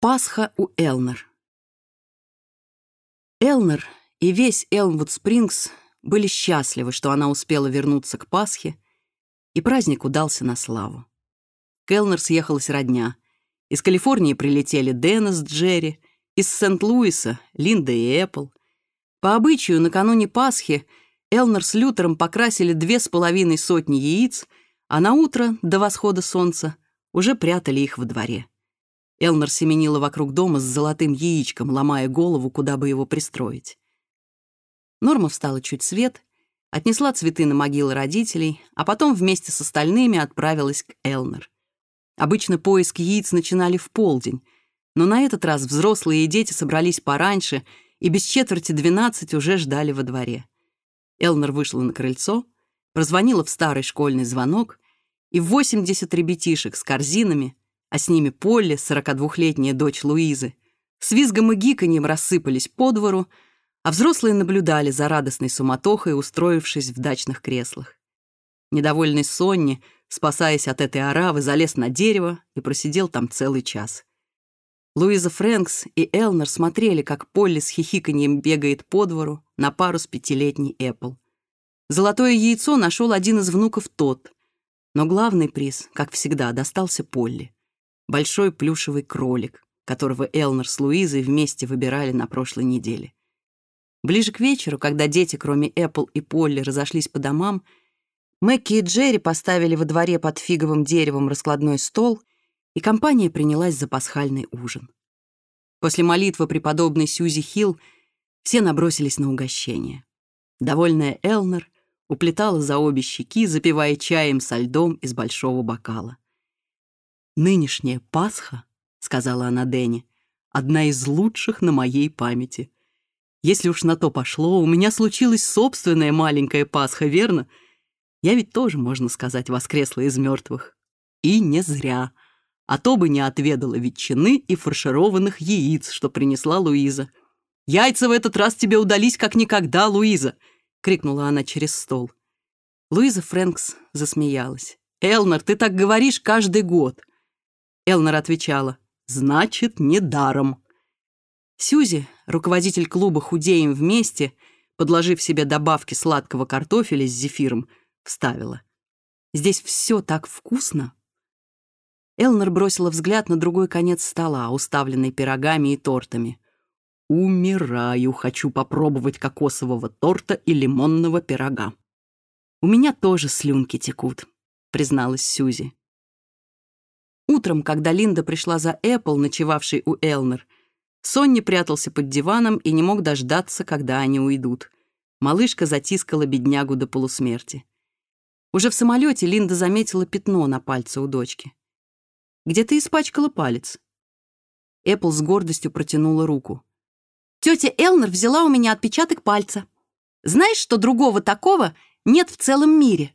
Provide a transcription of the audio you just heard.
Пасха у Элнер. Элнер и весь Элмвуд Спрингс были счастливы, что она успела вернуться к Пасхе, и праздник удался на славу. К Элнер съехалась родня. Из Калифорнии прилетели Дэна с Джерри, из Сент-Луиса — Линда и Эппл. По обычаю, накануне Пасхи Элнер с Лютером покрасили две с половиной сотни яиц, а на утро, до восхода солнца, уже прятали их во дворе. Элнер семенила вокруг дома с золотым яичком, ломая голову, куда бы его пристроить. Норма встала чуть свет, отнесла цветы на могилы родителей, а потом вместе с остальными отправилась к Элнер. Обычно поиск яиц начинали в полдень, но на этот раз взрослые и дети собрались пораньше и без четверти двенадцать уже ждали во дворе. Элнер вышла на крыльцо, прозвонила в старый школьный звонок, и 80 ребятишек с корзинами а с ними Полли, 42-летняя дочь Луизы, с визгом и гиканьем рассыпались по двору, а взрослые наблюдали за радостной суматохой, устроившись в дачных креслах. Недовольный Сонни, спасаясь от этой оравы, залез на дерево и просидел там целый час. Луиза Фрэнкс и Элнер смотрели, как Полли с хихиканьем бегает по двору на пару с пятилетней Эппл. Золотое яйцо нашел один из внуков тот, но главный приз, как всегда, достался Полли большой плюшевый кролик, которого Элнер с Луизой вместе выбирали на прошлой неделе. Ближе к вечеру, когда дети, кроме Эппл и Полли, разошлись по домам, Мэкки и Джерри поставили во дворе под фиговым деревом раскладной стол, и компания принялась за пасхальный ужин. После молитвы преподобной Сьюзи Хилл все набросились на угощение. Довольная Элнер уплетала за обе щеки, запивая чаем со льдом из большого бокала. «Нынешняя Пасха, — сказала она Дэнни, — одна из лучших на моей памяти. Если уж на то пошло, у меня случилась собственная маленькая Пасха, верно? Я ведь тоже, можно сказать, воскресла из мертвых. И не зря. А то бы не отведала ветчины и фаршированных яиц, что принесла Луиза. «Яйца в этот раз тебе удались как никогда, Луиза!» — крикнула она через стол. Луиза Фрэнкс засмеялась. «Элнер, ты так говоришь каждый год. Элнер отвечала, «Значит, не даром». Сюзи, руководитель клуба «Худеем вместе», подложив себе добавки сладкого картофеля с зефиром, вставила. «Здесь все так вкусно!» Элнер бросила взгляд на другой конец стола, уставленный пирогами и тортами. «Умираю! Хочу попробовать кокосового торта и лимонного пирога!» «У меня тоже слюнки текут», — призналась Сюзи. Утром, когда Линда пришла за Эппл, ночевавший у Элнер, Сонни прятался под диваном и не мог дождаться, когда они уйдут. Малышка затискала беднягу до полусмерти. Уже в самолете Линда заметила пятно на пальце у дочки. «Где ты испачкала палец?» Эппл с гордостью протянула руку. «Тетя Элнер взяла у меня отпечаток пальца. Знаешь, что другого такого нет в целом мире?»